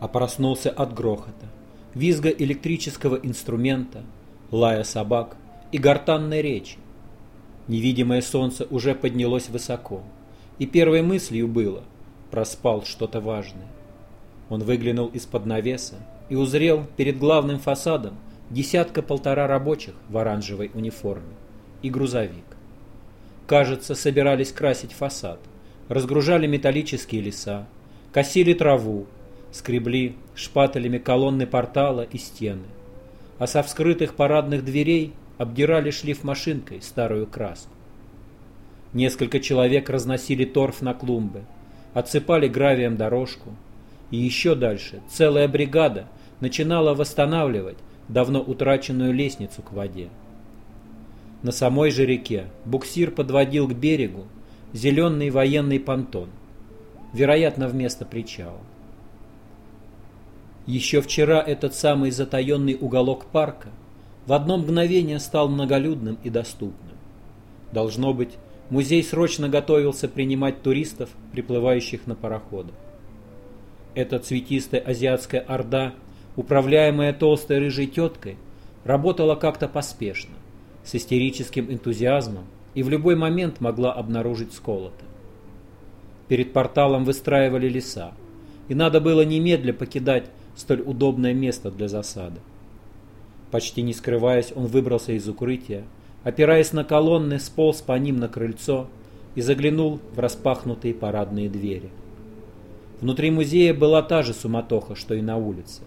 а проснулся от грохота, визга электрического инструмента, лая собак и гортанной речи. Невидимое солнце уже поднялось высоко, и первой мыслью было «проспал что-то важное». Он выглянул из-под навеса и узрел перед главным фасадом десятка-полтора рабочих в оранжевой униформе и грузовик. Кажется, собирались красить фасад, разгружали металлические леса, косили траву, скребли шпателями колонны портала и стены, а со вскрытых парадных дверей обдирали шлифмашинкой старую краску. Несколько человек разносили торф на клумбы, отсыпали гравием дорожку, и еще дальше целая бригада начинала восстанавливать давно утраченную лестницу к воде. На самой же реке буксир подводил к берегу зеленый военный понтон, вероятно, вместо причала. Еще вчера этот самый затаенный уголок парка в одно мгновение стал многолюдным и доступным. Должно быть, музей срочно готовился принимать туристов, приплывающих на пароходах. Эта цветистая азиатская орда, управляемая толстой рыжей теткой, работала как-то поспешно, с истерическим энтузиазмом и в любой момент могла обнаружить сколото. Перед порталом выстраивали леса, и надо было немедля покидать столь удобное место для засады. Почти не скрываясь, он выбрался из укрытия, опираясь на колонны, сполз по ним на крыльцо и заглянул в распахнутые парадные двери. Внутри музея была та же суматоха, что и на улице.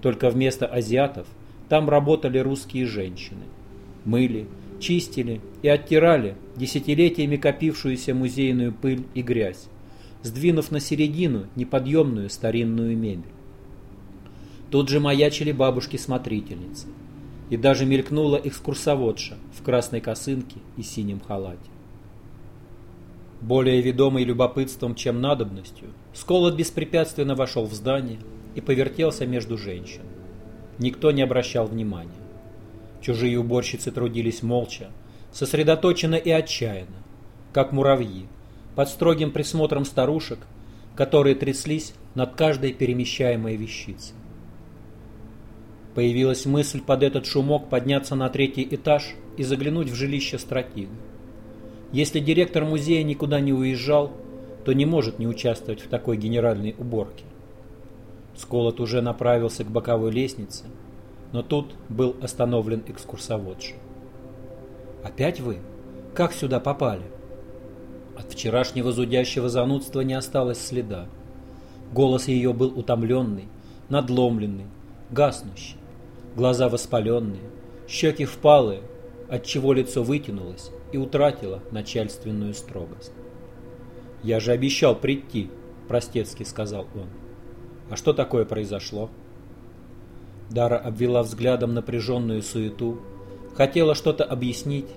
Только вместо азиатов там работали русские женщины. Мыли, чистили и оттирали десятилетиями копившуюся музейную пыль и грязь, сдвинув на середину неподъемную старинную мебель. Тут же маячили бабушки-смотрительницы. И даже мелькнула экскурсоводша в красной косынке и синем халате. Более ведомый любопытством, чем надобностью, Сколот беспрепятственно вошел в здание и повертелся между женщин. Никто не обращал внимания. Чужие уборщицы трудились молча, сосредоточенно и отчаянно, как муравьи, под строгим присмотром старушек, которые тряслись над каждой перемещаемой вещицей. Появилась мысль под этот шумок подняться на третий этаж и заглянуть в жилище стратега. Если директор музея никуда не уезжал, то не может не участвовать в такой генеральной уборке. Сколот уже направился к боковой лестнице, но тут был остановлен экскурсоводша. «Опять вы? Как сюда попали?» От вчерашнего зудящего занудства не осталось следа. Голос ее был утомленный, надломленный, гаснущий глаза воспаленные, щеки впалые, отчего лицо вытянулось и утратило начальственную строгость. «Я же обещал прийти», – простецки сказал он. «А что такое произошло?» Дара обвела взглядом напряженную суету, хотела что-то объяснить,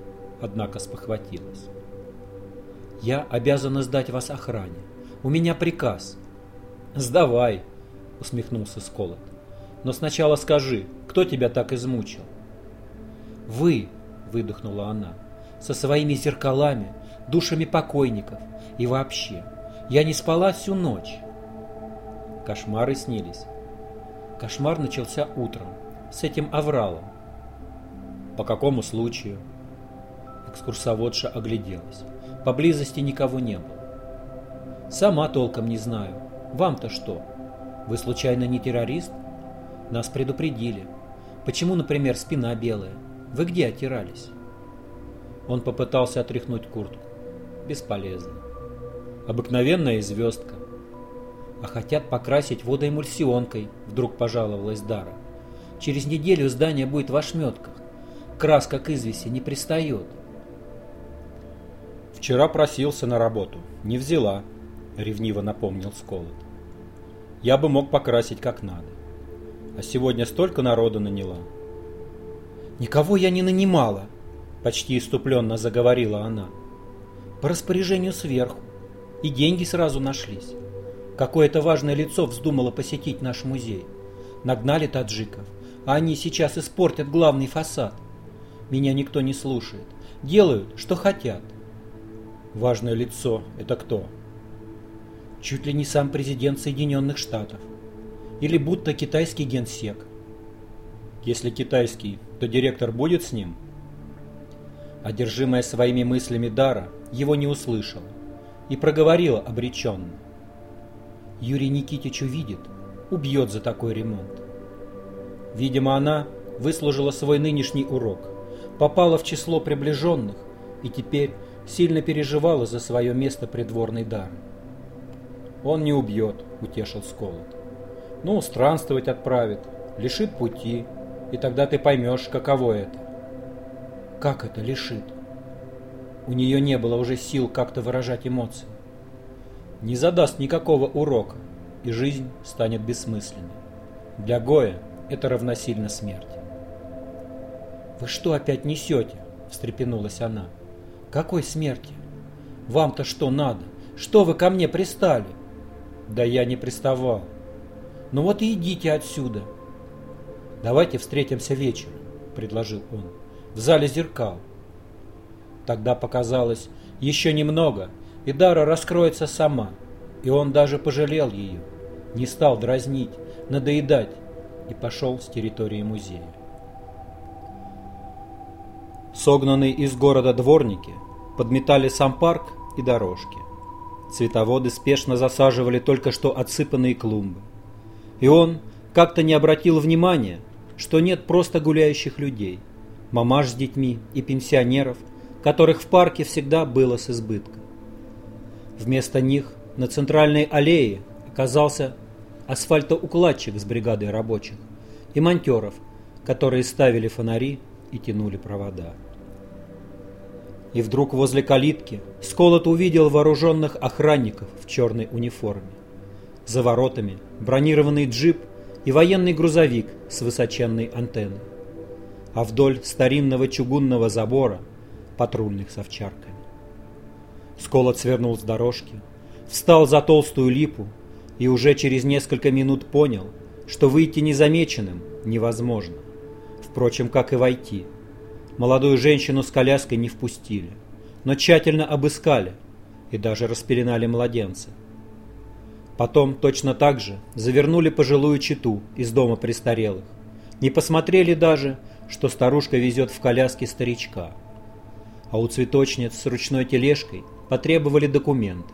однако спохватилась. «Я обязана сдать вас охране. У меня приказ». «Сдавай», — усмехнулся Сколот. «Но сначала скажи, кто тебя так измучил? Вы, выдохнула она, со своими зеркалами, душами покойников и вообще. Я не спала всю ночь. Кошмары снились. Кошмар начался утром, с этим авралом. По какому случаю? Экскурсоводша огляделась. Поблизости никого не было. Сама толком не знаю. Вам-то что? Вы случайно не террорист? Нас предупредили. Почему, например, спина белая? Вы где отирались? Он попытался отряхнуть куртку. Бесполезно. Обыкновенная звездка. А хотят покрасить водоэмульсионкой, вдруг пожаловалась Дара. Через неделю здание будет в ошметках. Краска к извеси не пристает. Вчера просился на работу. Не взяла, ревниво напомнил Сколот. Я бы мог покрасить как надо а сегодня столько народу наняла. «Никого я не нанимала», — почти иступленно заговорила она. «По распоряжению сверху. И деньги сразу нашлись. Какое-то важное лицо вздумало посетить наш музей. Нагнали таджиков, а они сейчас испортят главный фасад. Меня никто не слушает. Делают, что хотят». «Важное лицо — это кто?» «Чуть ли не сам президент Соединенных Штатов. Или будто китайский генсек. Если китайский, то директор будет с ним? Одержимая своими мыслями Дара его не услышала и проговорила обреченно. Юрий Никитич увидит, убьет за такой ремонт. Видимо, она выслужила свой нынешний урок, попала в число приближенных и теперь сильно переживала за свое место придворной дары. «Он не убьет», — утешил Сколот. «Ну, странствовать отправит, лишит пути, и тогда ты поймешь, каково это». «Как это лишит?» У нее не было уже сил как-то выражать эмоции. Не задаст никакого урока, и жизнь станет бессмысленной. Для Гоя это равносильно смерти. «Вы что опять несете?» – встрепенулась она. «Какой смерти? Вам-то что надо? Что вы ко мне пристали?» «Да я не приставал». «Ну вот и идите отсюда». «Давайте встретимся вечером», – предложил он, – «в зале зеркал». Тогда показалось еще немного, и Дара раскроется сама, и он даже пожалел ее, не стал дразнить, надоедать, и пошел с территории музея. Согнанные из города дворники подметали сам парк и дорожки. Цветоводы спешно засаживали только что отсыпанные клумбы. И он как-то не обратил внимания, что нет просто гуляющих людей, мамаш с детьми и пенсионеров, которых в парке всегда было с избытком. Вместо них на центральной аллее оказался асфальтоукладчик с бригадой рабочих и монтеров, которые ставили фонари и тянули провода. И вдруг возле калитки Сколот увидел вооруженных охранников в черной униформе. За воротами бронированный джип и военный грузовик с высоченной антенной. А вдоль старинного чугунного забора патрульных с овчарками. Сколот свернул с дорожки, встал за толстую липу и уже через несколько минут понял, что выйти незамеченным невозможно. Впрочем, как и войти. Молодую женщину с коляской не впустили, но тщательно обыскали и даже распеленали младенца. Потом точно так же завернули пожилую читу из дома престарелых. Не посмотрели даже, что старушка везет в коляске старичка. А у цветочниц с ручной тележкой потребовали документы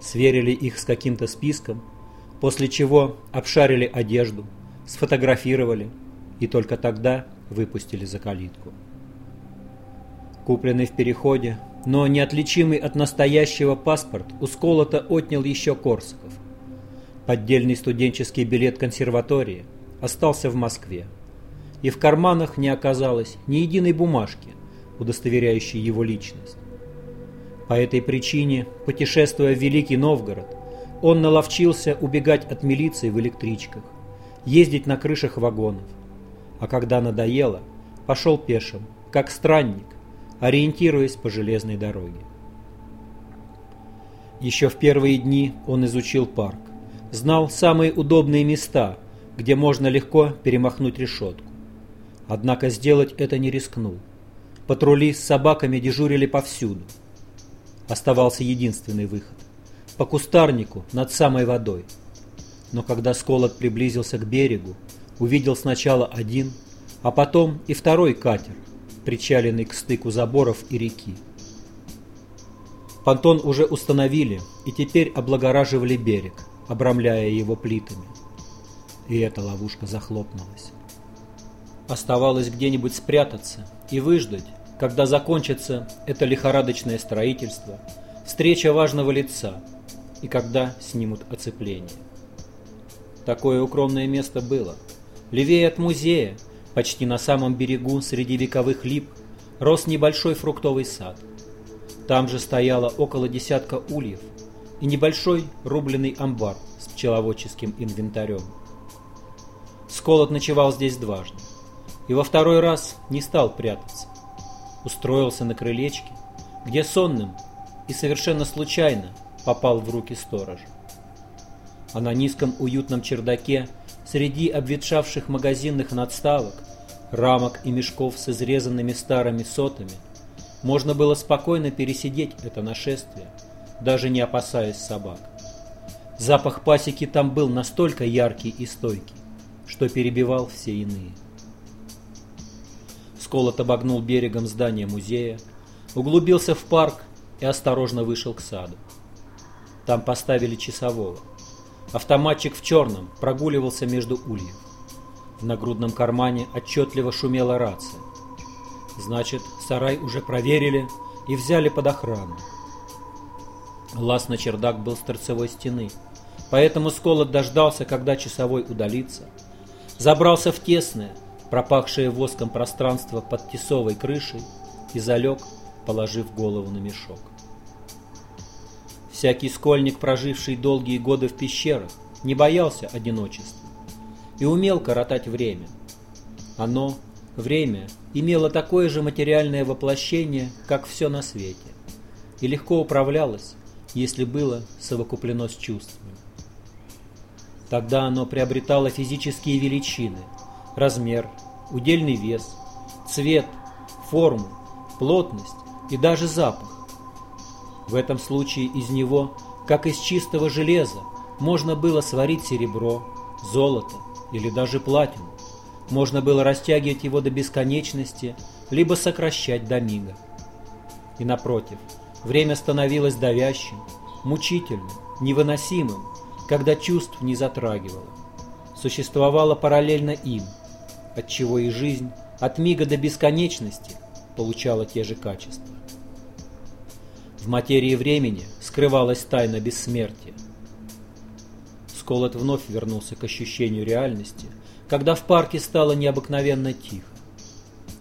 сверили их с каким-то списком, после чего обшарили одежду, сфотографировали и только тогда выпустили за калитку. Купленный в переходе, но неотличимый от настоящего паспорт у Сколота отнял еще Корсаков. Поддельный студенческий билет консерватории остался в Москве, и в карманах не оказалось ни единой бумажки, удостоверяющей его личность. По этой причине, путешествуя в Великий Новгород, он наловчился убегать от милиции в электричках, ездить на крышах вагонов. А когда надоело, пошел пешим, как странник, ориентируясь по железной дороге. Еще в первые дни он изучил парк, знал самые удобные места, где можно легко перемахнуть решетку. Однако сделать это не рискнул. Патрули с собаками дежурили повсюду – оставался единственный выход. По кустарнику над самой водой. Но когда Сколот приблизился к берегу, увидел сначала один, а потом и второй катер, причаленный к стыку заборов и реки. Понтон уже установили и теперь облагораживали берег, обрамляя его плитами. И эта ловушка захлопнулась. Оставалось где-нибудь спрятаться и выждать, когда закончится это лихорадочное строительство, встреча важного лица и когда снимут оцепление. Такое укромное место было. Левее от музея, почти на самом берегу среди вековых лип, рос небольшой фруктовый сад. Там же стояло около десятка ульев и небольшой рубленый амбар с пчеловодческим инвентарем. Сколот ночевал здесь дважды и во второй раз не стал прятаться устроился на крылечке, где сонным и совершенно случайно попал в руки сторожа. А на низком уютном чердаке, среди обветшавших магазинных надставок, рамок и мешков с изрезанными старыми сотами, можно было спокойно пересидеть это нашествие, даже не опасаясь собак. Запах пасеки там был настолько яркий и стойкий, что перебивал все иные. Сколот обогнул берегом здание музея, углубился в парк и осторожно вышел к саду. Там поставили часового. Автоматчик в черном прогуливался между ульев. В нагрудном кармане отчетливо шумела рация. Значит, сарай уже проверили и взяли под охрану. Лаз на чердак был с торцевой стены, поэтому Сколот дождался, когда часовой удалится. Забрался в тесное, пропахшее воском пространство под тесовой крышей и залег, положив голову на мешок. Всякий скольник, проживший долгие годы в пещерах, не боялся одиночества и умел коротать время. Оно, время, имело такое же материальное воплощение, как все на свете, и легко управлялось, если было совокуплено с чувствами. Тогда оно приобретало физические величины, размер, удельный вес, цвет, форму, плотность и даже запах. В этом случае из него, как из чистого железа, можно было сварить серебро, золото или даже платину. Можно было растягивать его до бесконечности, либо сокращать до мига. И напротив, время становилось давящим, мучительным, невыносимым, когда чувств не затрагивало. Существовало параллельно им, отчего и жизнь от мига до бесконечности получала те же качества. В материи времени скрывалась тайна бессмертия. Сколот вновь вернулся к ощущению реальности, когда в парке стало необыкновенно тихо.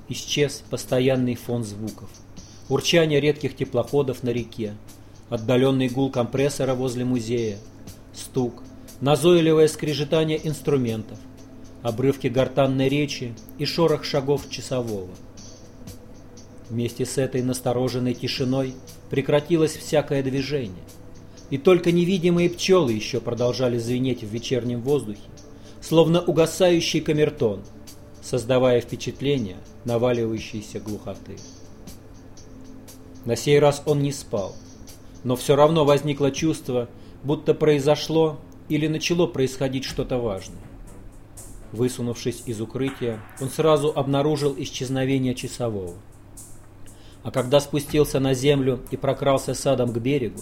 Исчез постоянный фон звуков, урчание редких теплоходов на реке, отдаленный гул компрессора возле музея, стук, назойливое скрежетание инструментов, обрывки гортанной речи и шорох шагов часового. Вместе с этой настороженной тишиной прекратилось всякое движение, и только невидимые пчелы еще продолжали звенеть в вечернем воздухе, словно угасающий камертон, создавая впечатление наваливающейся глухоты. На сей раз он не спал, но все равно возникло чувство, будто произошло или начало происходить что-то важное. Высунувшись из укрытия, он сразу обнаружил исчезновение часового. А когда спустился на землю и прокрался садом к берегу,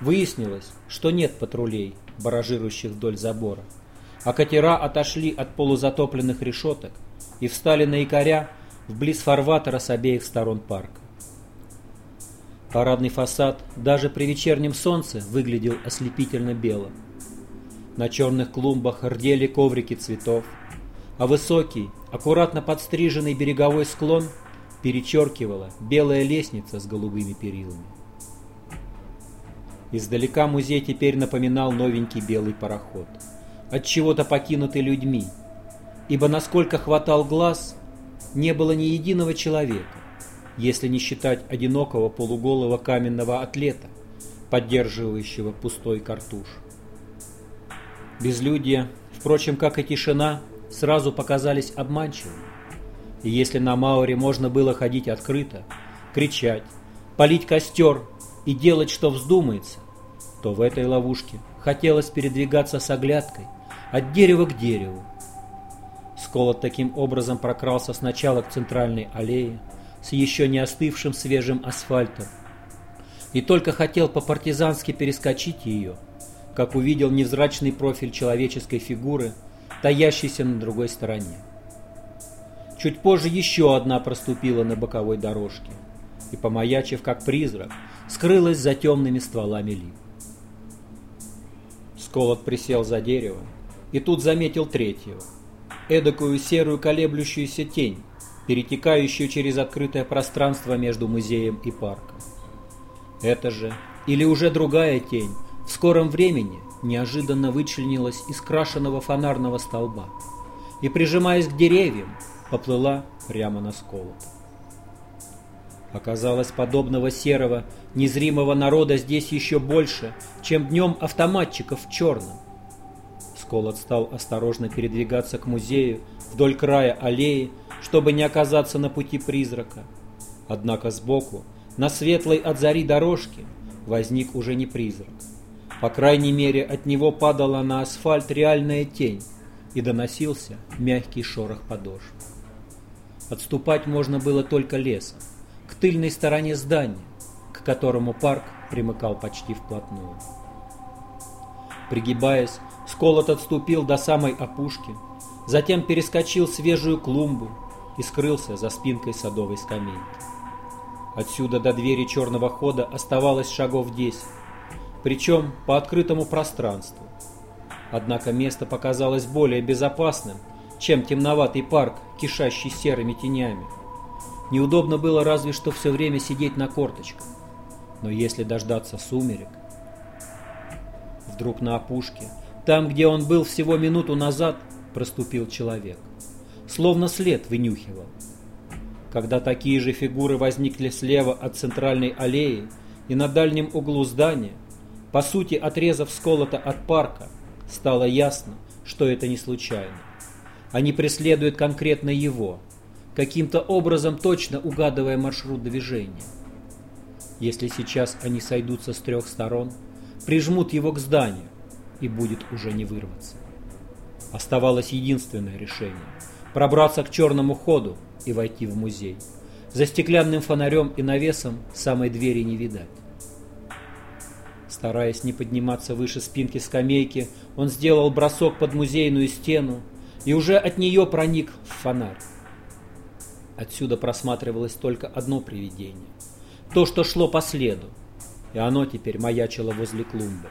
выяснилось, что нет патрулей, баражирующих вдоль забора, а катера отошли от полузатопленных решеток и встали на якоря вблиз фарватера с обеих сторон парка. Парадный фасад даже при вечернем солнце выглядел ослепительно белым. На черных клумбах рдели коврики цветов, а высокий, аккуратно подстриженный береговой склон – перечеркивала белая лестница с голубыми перилами. Издалека музей теперь напоминал новенький белый пароход, от чего-то покинутый людьми, ибо насколько хватал глаз, не было ни единого человека, если не считать одинокого полуголого каменного атлета, поддерживающего пустой картуш. Безлюдье, впрочем, как и тишина, сразу показались обманчивыми. И если на Мауре можно было ходить открыто, кричать, полить костер и делать, что вздумается, то в этой ловушке хотелось передвигаться с оглядкой от дерева к дереву. Сколот таким образом прокрался сначала к центральной аллее с еще не остывшим свежим асфальтом и только хотел по-партизански перескочить ее, как увидел невзрачный профиль человеческой фигуры, таящийся на другой стороне. Чуть позже еще одна проступила на боковой дорожке и, помаячив как призрак, скрылась за темными стволами лип. Сколот присел за дерево и тут заметил третьего, эдакую серую колеблющуюся тень, перетекающую через открытое пространство между музеем и парком. Это же, или уже другая тень, в скором времени неожиданно вычленилась из крашеного фонарного столба и, прижимаясь к деревьям, поплыла прямо на сколот. Оказалось, подобного серого, незримого народа здесь еще больше, чем днем автоматчиков в черном. Сколот стал осторожно передвигаться к музею вдоль края аллеи, чтобы не оказаться на пути призрака. Однако сбоку, на светлой от зари дорожке, возник уже не призрак, По крайней мере, от него падала на асфальт реальная тень и доносился мягкий шорох подошв. Отступать можно было только лесом, к тыльной стороне здания, к которому парк примыкал почти вплотную. Пригибаясь, Сколот отступил до самой опушки, затем перескочил свежую клумбу и скрылся за спинкой садовой скамейки. Отсюда до двери черного хода оставалось шагов десять, причем по открытому пространству. Однако место показалось более безопасным, чем темноватый парк, кишащий серыми тенями. Неудобно было разве что все время сидеть на корточках. Но если дождаться сумерек... Вдруг на опушке, там, где он был всего минуту назад, проступил человек. Словно след вынюхивал. Когда такие же фигуры возникли слева от центральной аллеи и на дальнем углу здания, по сути отрезав сколото от парка, стало ясно, что это не случайно. Они преследуют конкретно его, каким-то образом точно угадывая маршрут движения. Если сейчас они сойдутся с трех сторон, прижмут его к зданию, и будет уже не вырваться. Оставалось единственное решение – пробраться к черному ходу и войти в музей. За стеклянным фонарем и навесом самой двери не видать. Стараясь не подниматься выше спинки скамейки, он сделал бросок под музейную стену и уже от нее проник в фонарь. Отсюда просматривалось только одно привидение. То, что шло по следу, и оно теперь маячило возле клумбы.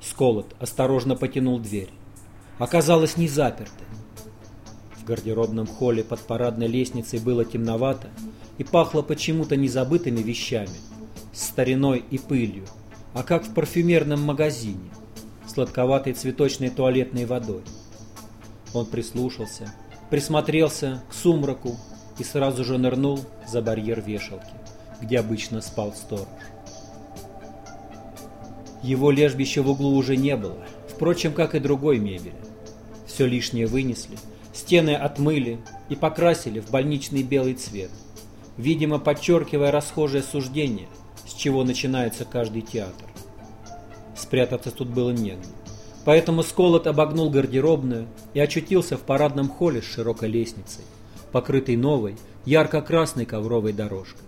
Сколот осторожно потянул дверь. Оказалось не запертой. В гардеробном холле под парадной лестницей было темновато и пахло почему-то незабытыми вещами, стариной и пылью, а как в парфюмерном магазине, сладковатой цветочной туалетной водой. Он прислушался, присмотрелся к сумраку и сразу же нырнул за барьер вешалки, где обычно спал сторож. Его лежбища в углу уже не было, впрочем, как и другой мебели. Все лишнее вынесли, стены отмыли и покрасили в больничный белый цвет, видимо, подчеркивая расхожее суждение, с чего начинается каждый театр. Спрятаться тут было негде. Поэтому Сколот обогнул гардеробную и очутился в парадном холле с широкой лестницей, покрытой новой, ярко-красной ковровой дорожкой.